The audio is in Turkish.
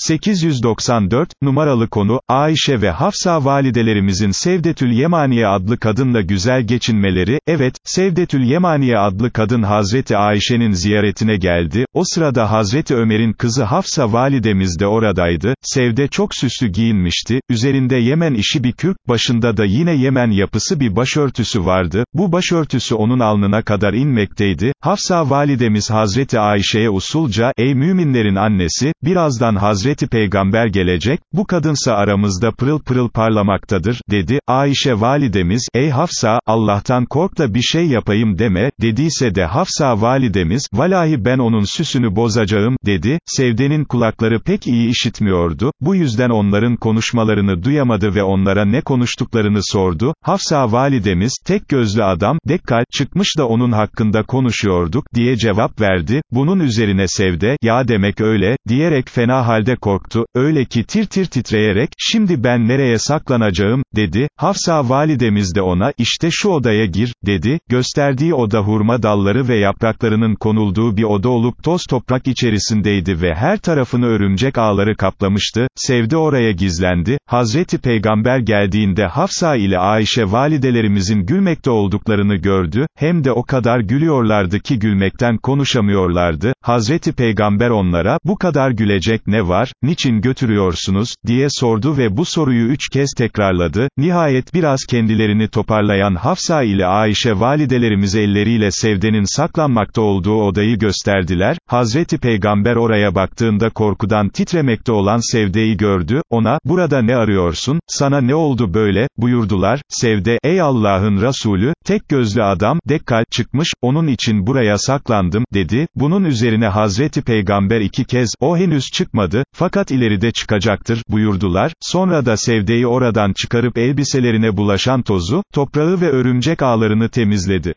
894, numaralı konu, Ayşe ve Hafsa validelerimizin Sevdetül Yemaniye adlı kadınla güzel geçinmeleri, evet, Sevdetül Yemaniye adlı kadın Hazreti Ayşe'nin ziyaretine geldi, o sırada Hazreti Ömer'in kızı Hafsa validemiz de oradaydı, Sevde çok süslü giyinmişti, üzerinde Yemen işi bir kürk, başında da yine Yemen yapısı bir başörtüsü vardı, bu başörtüsü onun alnına kadar inmekteydi, Hafsa validemiz Hazreti Ayşe'ye usulca, ey müminlerin annesi, birazdan Hazreti Peygamber gelecek, bu kadınsa aramızda pırıl pırıl parlamaktadır, dedi, Ayşe validemiz, ey Hafsa, Allah'tan kork da bir şey yapayım deme, dediyse de Hafsa validemiz, valahi ben onun süsünü bozacağım, dedi, Sevde'nin kulakları pek iyi işitmiyordu, bu yüzden onların konuşmalarını duyamadı ve onlara ne konuştuklarını sordu, Hafsa validemiz, tek gözlü adam, Dekkal, çıkmış da onun hakkında konuşuyorduk, diye cevap verdi, bunun üzerine Sevde, ya demek öyle, diyerek fena halde korktu, öyle ki tir tir titreyerek, şimdi ben nereye saklanacağım, dedi, Hafsa validemiz de ona, işte şu odaya gir, dedi, gösterdiği oda hurma dalları ve yapraklarının konulduğu bir oda olup toz toprak içerisindeydi ve her tarafını örümcek ağları kaplamıştı, Sevdi oraya gizlendi, Hazreti Peygamber geldiğinde Hafsa ile Ayşe validelerimizin gülmekte olduklarını gördü, hem de o kadar gülüyorlardı ki gülmekten konuşamıyorlardı, Hazreti Peygamber onlara, bu kadar gülecek ne var, niçin götürüyorsunuz, diye sordu ve bu soruyu üç kez tekrarladı, nihayet biraz kendilerini toparlayan Hafsa ile Ayşe validelerimiz elleriyle Sevde'nin saklanmakta olduğu odayı gösterdiler, Hazreti Peygamber oraya baktığında korkudan titremekte olan Sevde'yi gördü, ona, burada ne arıyorsun, sana ne oldu böyle, buyurdular, Sevde, ey Allah'ın Resulü, tek gözlü adam, Dekkal, çıkmış, onun için buraya saklandım, dedi, bunun üzerine Hazreti Peygamber iki kez, o henüz çıkmadı, fakat ileride çıkacaktır, buyurdular, sonra da Sevde'yi oradan çıkarıp elbiselerine bulaşan tozu, toprağı ve örümcek ağlarını temizledi.